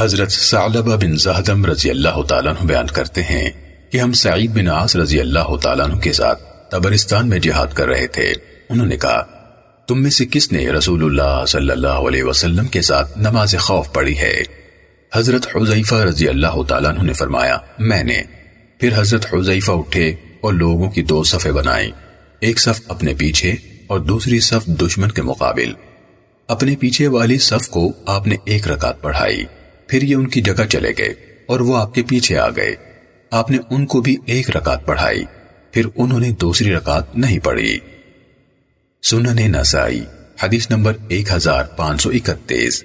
حضرت ثعلبہ بن زہدم رضی اللہ تعالیٰ عنہ بیان کرتے ہیں کہ ہم سعید بن عاص رضی اللہ تعالیٰ عنہ کے ساتھ تبرستان میں جہاد کر رہے تھے۔ انہوں نے کہا، تم میں سے کس نے رسول اللہ صلی اللہ علیہ وسلم کے ساتھ نماز خوف پڑھی ہے؟ حضرت حضیفہ رضی اللہ تعالیٰ عنہ نے فرمایا، میں نے. پھر حضرت حضیفہ اٹھے اور لوگوں کی دو صفیں بنائیں ایک صف اپنے پیچھے اور دوسری صف دشمن کے مقابل۔ اپنے پیچھے والی صف کو آپ نے ایک رکعت پڑھائی۔ پھر یہ ان کی جگہ چلے گئے اور وہ آپ کے پیچھے آ گئے۔ آپ نے ان کو بھی ایک رکعت پڑھائی، پھر انہوں نے دوسری رکعت نہیں پڑھی۔ سنن نسائی، حدیث نمبر ایک ہزار پانچ سو اکتیس۔